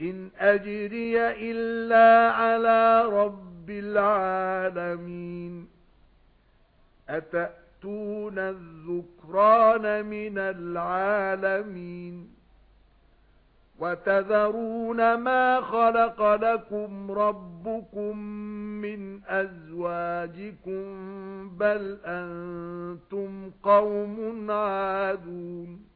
إِنْ أَجْرِيَ إِلَّا عَلَى رَبِّ الْعَالَمِينَ. أَتَأْتُونَ الذُّكْرَانَ مِنَ الْعَالَمِينَ؟ وَتَذَرُونَ مَا خَلَقَ لَكُمْ رَبُّكُمْ مِنْ أَزْوَاجِكُمْ بَلْ أَنْتُمْ قَوْمٌ عَادُونَ.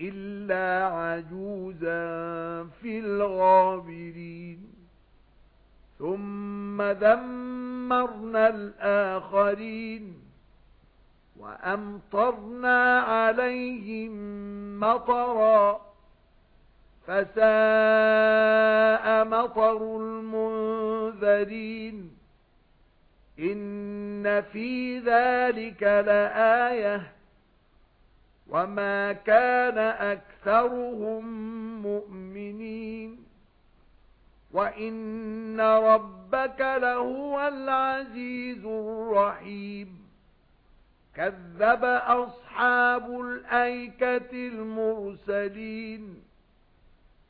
إِلَّا عَجُوزًا فِي الْغَابِرِينَ ثُمَّ دَمَّرْنَا الْآخَرِينَ وَأَمْطَرْنَا عَلَيْهِمْ مَطَرًا فَسَاءَ مَطَرُ الْمُنذَرِينَ إِنَّ فِي ذَلِكَ لَآيَةً وَمَا كَانَ أَكْثَرُهُم مُؤْمِنِينَ وَإِنَّ رَبَّكَ لَهُوَ الْعَزِيزُ الرَّحِيمُ كَذَّبَ أَصْحَابُ الْأَيْكَةِ الْمُرْسَلِينَ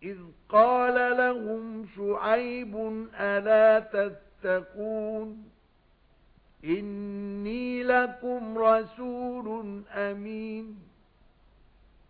إِذْ قَالَ لَهُمْ شُعَيْبٌ أَلَا تَتَّقُونَ إِنِّي لَكُمْ رَسُولٌ أَمِينٌ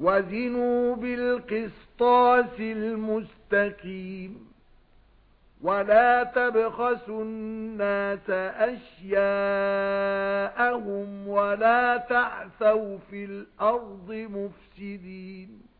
وَزِنُوا بِالْقِسْطَاسِ الْمُسْتَقِيمِ وَلَا تَبْخَسُوا النَّاسَ أَشْيَاءَهُمْ وَلَا تَعْثَوْا فِي الْأَرْضِ مُفْسِدِينَ